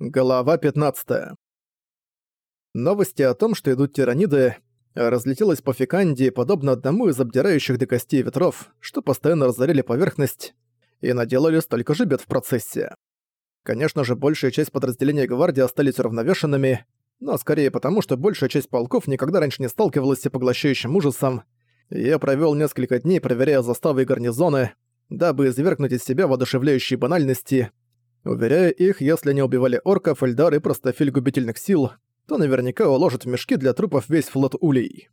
Глава 15. Новости о том, что идут тираниды, разлетелась по Фикандии подобно одному из обдирающих до костей ветров, что постоянно разорили поверхность и наделали столько же бед в процессе. Конечно же, большая часть подразделений гвардии остались уравновешенными, но скорее потому, что большая часть полков никогда раньше не сталкивалась с поглощающим ужасом. Я провёл несколько дней, проверяя заставы и гарнизоны, дабы извергнуть из себя воодушевляющие банальности, Уверяя их, если они убивали орков, Эльдар и простофиль губительных сил, то наверняка уложат в мешки для трупов весь флот улей.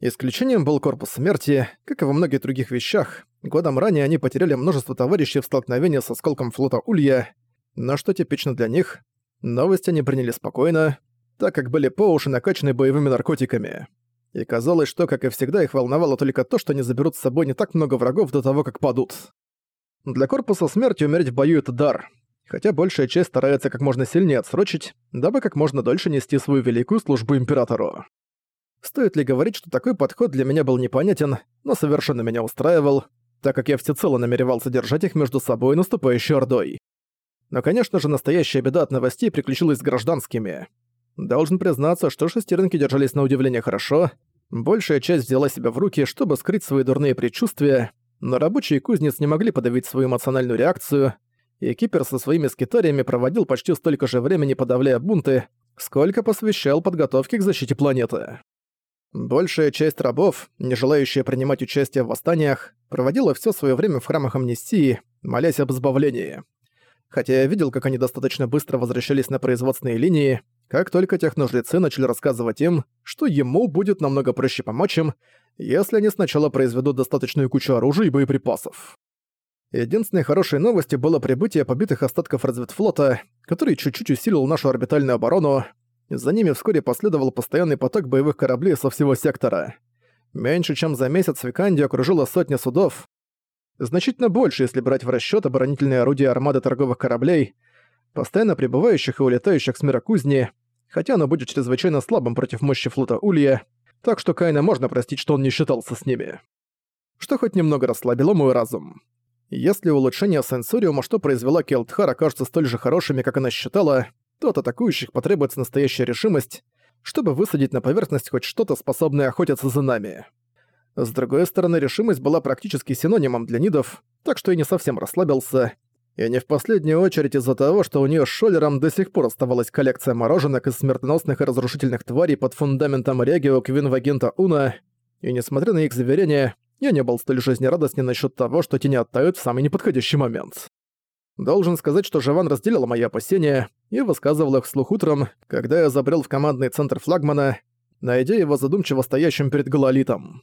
Исключением был корпус смерти, как и во многих других вещах. Годом ранее они потеряли множество товарищей в столкновении со осколком флота Улья, но что типично для них, новости они приняли спокойно, так как были по уши накачаны боевыми наркотиками. И казалось, что, как и всегда, их волновало только то, что они заберут с собой не так много врагов до того, как падут. Для корпуса смерти умереть в бою — это дар, хотя большая часть старается как можно сильнее отсрочить, дабы как можно дольше нести свою великую службу императору. Стоит ли говорить, что такой подход для меня был непонятен, но совершенно меня устраивал, так как я всецело намеревался держать их между собой наступающей ордой. Но, конечно же, настоящая беда от новостей приключилась с гражданскими. Должен признаться, что шестеренки держались на удивление хорошо, большая часть взяла себя в руки, чтобы скрыть свои дурные предчувствия, но рабочие кузнец не могли подавить свою эмоциональную реакцию, и Кипер со своими скитариями проводил почти столько же времени, подавляя бунты, сколько посвящал подготовке к защите планеты. Большая часть рабов, не желающая принимать участие в восстаниях, проводила все свое время в храмах амнистии, молясь об избавлении. Хотя я видел, как они достаточно быстро возвращались на производственные линии, как только техножрецы начали рассказывать им, что ему будет намного проще помочь им, если они сначала произведут достаточную кучу оружия и боеприпасов. Единственной хорошей новостью было прибытие побитых остатков разведфлота, который чуть-чуть усилил нашу орбитальную оборону. За ними вскоре последовал постоянный поток боевых кораблей со всего сектора. Меньше чем за месяц Виканди окружила сотня судов. Значительно больше, если брать в расчет оборонительные орудия армады торговых кораблей, постоянно прибывающих и улетающих с мира кузни, хотя оно будет чрезвычайно слабым против мощи флота Улья, так что Кайна можно простить, что он не считался с ними. Что хоть немного расслабило мой разум. Если улучшение сенсориума, что произвела Келтхар, окажутся столь же хорошими, как она считала, то от атакующих потребуется настоящая решимость, чтобы высадить на поверхность хоть что-то, способное охотиться за нами. С другой стороны, решимость была практически синонимом для нидов, так что я не совсем расслабился, и не в последнюю очередь из-за того, что у нее с Шоллером до сих пор оставалась коллекция мороженок из смертоносных и разрушительных тварей под фундаментом Регио Квинвагента Уна, и несмотря на их заверения, я не был столь жизнерадостен насчет того, что тени оттают в самый неподходящий момент. Должен сказать, что Живан разделила мои опасения и высказывал их вслух утром, когда я забрел в командный центр флагмана, найдя его задумчиво стоящим перед гололитом.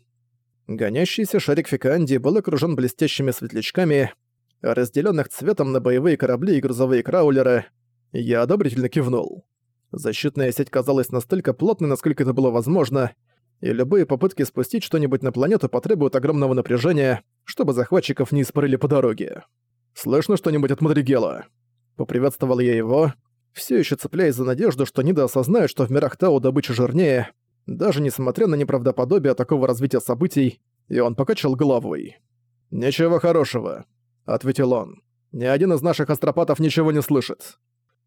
Гонящийся шарик Фиканди был окружен блестящими светлячками, разделенных цветом на боевые корабли и грузовые краулеры. Я одобрительно кивнул. Защитная сеть казалась настолько плотной, насколько это было возможно, и любые попытки спустить что-нибудь на планету потребуют огромного напряжения, чтобы захватчиков не испарили по дороге. «Слышно что-нибудь от Мадригела?» Поприветствовал я его, все еще цепляясь за надежду, что Нида осознает, что в мирах Тау добыча жирнее, даже несмотря на неправдоподобие такого развития событий, и он покачал головой. «Ничего хорошего», — ответил он. «Ни один из наших астропатов ничего не слышит».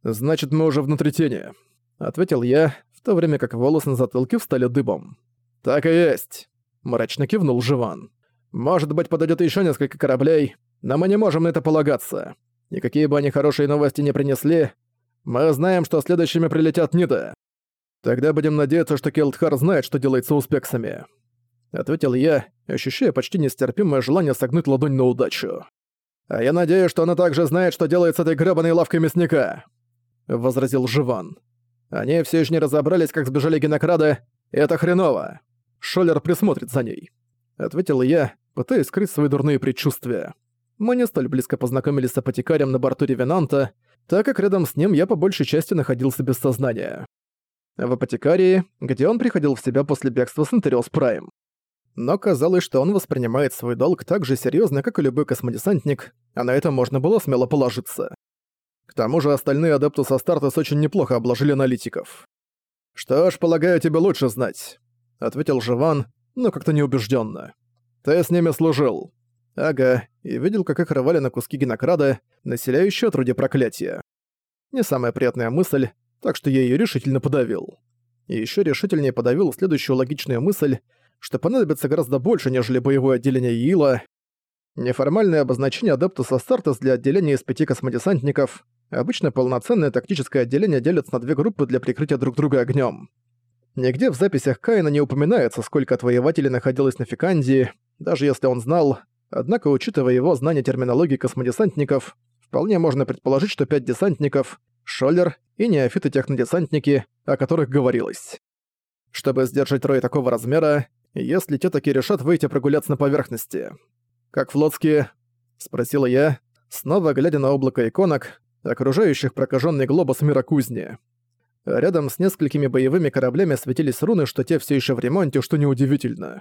«Значит, мы уже внутри тени», — ответил я, в то время как волосы на затылке встали дыбом. «Так и есть», — мрачно кивнул Живан. «Может быть, подойдет еще несколько кораблей, но мы не можем на это полагаться. И какие бы они хорошие новости не принесли, мы знаем, что следующими прилетят Нида. Тогда будем надеяться, что Келтхар знает, что делается успексами», — ответил я, ощущая почти нестерпимое желание согнуть ладонь на удачу. «А я надеюсь, что она также знает, что делает с этой грёбаной лавкой мясника», — возразил Живан. «Они все еще не разобрались, как сбежали генокрады, и это хреново. Шоллер присмотрит за ней», — ответил я, пытаясь скрыть свои дурные предчувствия. Мы не столь близко познакомились с апотекарием на борту Ревенанта, так как рядом с ним я по большей части находился без сознания. В апотекарии, где он приходил в себя после бегства с Интериос Прайм. Но казалось, что он воспринимает свой долг так же серьезно, как и любой космодесантник, а на это можно было смело положиться. К тому же остальные адепты со Стартес очень неплохо обложили аналитиков. «Что ж, полагаю, тебе лучше знать. — ответил Живан, но как-то неубежденно. «Ты с ними служил». «Ага, и видел, как их рвали на куски генокрада, населяющие труди проклятия». Не самая приятная мысль, так что я её решительно подавил. И ещё решительнее подавил следующую логичную мысль, что понадобится гораздо больше, нежели боевое отделение Иила. Неформальное обозначение Адептус Астартес для отделения из пяти космодесантников. Обычно полноценное тактическое отделение делится на две группы для прикрытия друг друга огнём. Нигде в записях Каина не упоминается, сколько отвоевателей находилось на Фикандии, даже если он знал, однако, учитывая его знание терминологии космодесантников, вполне можно предположить, что пять десантников, Шоллер и неофиты-технодесантники, о которых говорилось. Чтобы сдержать рой такого размера, если те таки решат выйти прогуляться на поверхности. «Как флотские?» — спросила я, снова глядя на облако иконок, окружающих прокаженный глобус мира кузни. Рядом с несколькими боевыми кораблями светились руны, что те все еще в ремонте, что неудивительно.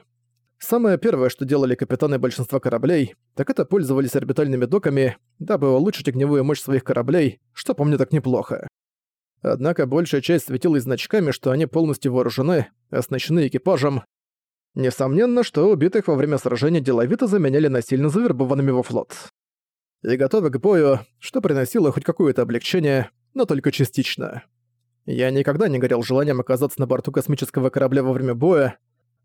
Самое первое, что делали капитаны большинства кораблей, так это пользовались орбитальными доками, дабы улучшить огневую мощь своих кораблей, что по мне так неплохо. Однако большая часть светилась значками, что они полностью вооружены, оснащены экипажем. Несомненно, что убитых во время сражения деловито заменяли насильно завербованными во флот. И готовы к бою, что приносило хоть какое-то облегчение, но только частично. Я никогда не горел желанием оказаться на борту космического корабля во время боя,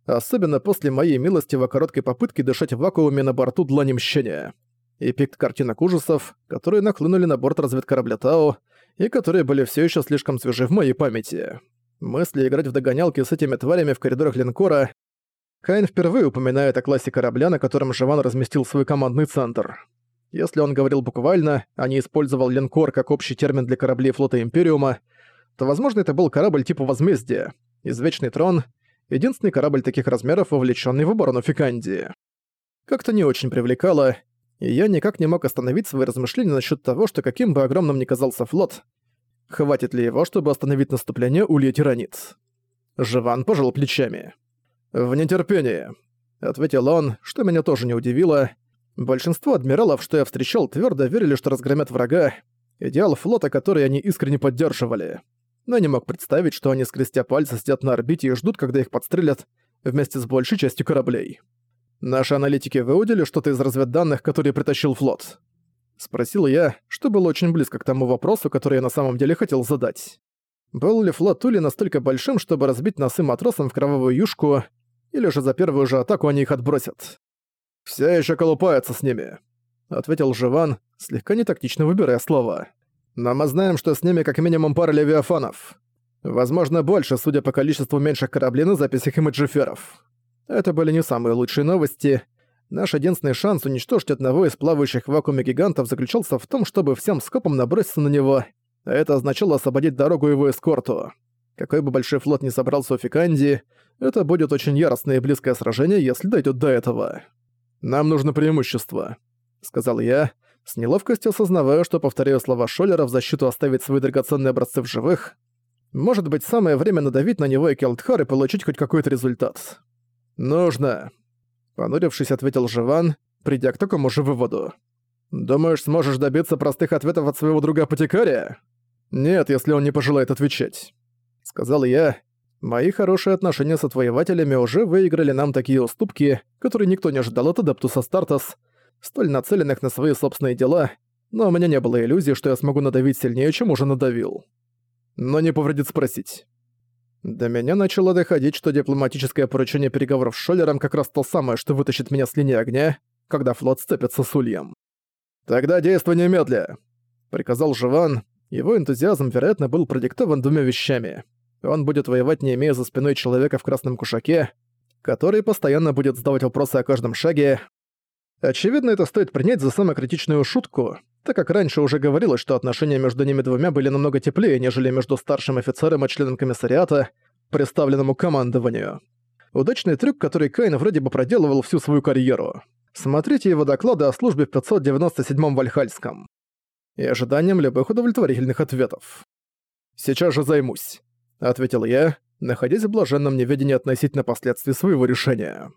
особенно после моей милостиво короткой попытки дышать в вакууме на борту Длани Мщения. И пикт картинок ужасов, которые нахлынули на борт разведкорабля Тау, и которые были все еще слишком свежи в моей памяти. Мысли играть в догонялки с этими тварями в коридорах линкора. Кайн впервые упоминает о классе корабля, на котором Живан разместил свой командный центр. Если он говорил буквально, а не использовал линкор как общий термин для кораблей флота Империума, то, возможно, это был корабль типа Возмездия, Извечный Трон, единственный корабль таких размеров, вовлеченный в оборону Фикандии. Как-то не очень привлекало, и я никак не мог остановить свои размышления насчет того, что каким бы огромным ни казался флот, хватит ли его, чтобы остановить наступление Улья Тиранит. Живан пожал плечами. «В нетерпении», — ответил он, что меня тоже не удивило. Большинство адмиралов, что я встречал, твердо верили, что разгромят врага, идеал флота, который они искренне поддерживали но не мог представить, что они, скрестя пальцы, сидят на орбите и ждут, когда их подстрелят, вместе с большей частью кораблей. «Наши аналитики выудили что-то из разведданных, которые притащил флот?» Спросил я, что было очень близко к тому вопросу, который я на самом деле хотел задать. Был ли флот Тули настолько большим, чтобы разбить носы матросам в кровавую юшку, или же за первую же атаку они их отбросят? «Все еще колупаются с ними», — ответил Живан, слегка нетактично выбирая слова. Но мы знаем, что с ними как минимум пара левиафанов. Возможно, больше, судя по количеству меньших кораблей на записях имиджиферов. Это были не самые лучшие новости. Наш единственный шанс уничтожить одного из плавающих в вакууме гигантов заключался в том, чтобы всем скопом наброситься на него, это означало освободить дорогу его эскорту. Какой бы большой флот ни собрался у Фиканди, это будет очень яростное и близкое сражение, если дойдет до этого. «Нам нужно преимущество», — сказал я, с неловкостью осознавая, что повторяю слова Шоллера в защиту оставить свои драгоценные образцы в живых. Может быть, самое время надавить на него и Келтхар и получить хоть какой-то результат. «Нужно», — понурившись, ответил Живан, придя к такому же выводу. «Думаешь, сможешь добиться простых ответов от своего друга Апотекария?» «Нет, если он не пожелает отвечать», — сказал я. «Мои хорошие отношения с отвоевателями уже выиграли нам такие уступки, которые никто не ожидал от Адептуса Стартас, столь нацеленных на свои собственные дела, но у меня не было иллюзии, что я смогу надавить сильнее, чем уже надавил. Но не повредит спросить. До меня начало доходить, что дипломатическое поручение переговоров с Шоллером как раз то самое, что вытащит меня с линии огня, когда флот сцепится с Ульем. «Тогда действуй немедля!» — приказал Живан. Его энтузиазм, вероятно, был продиктован двумя вещами. Он будет воевать, не имея за спиной человека в красном кушаке, который постоянно будет задавать вопросы о каждом шаге, Очевидно, это стоит принять за самокритичную шутку, так как раньше уже говорилось, что отношения между ними двумя были намного теплее, нежели между старшим офицером и членом комиссариата, представленному командованию. Удачный трюк, который Кайн вроде бы проделывал всю свою карьеру. Смотрите его доклады о службе в 597-м Вальхальском. И ожиданием любых удовлетворительных ответов. «Сейчас же займусь», — ответил я, находясь в блаженном неведении относительно последствий своего решения.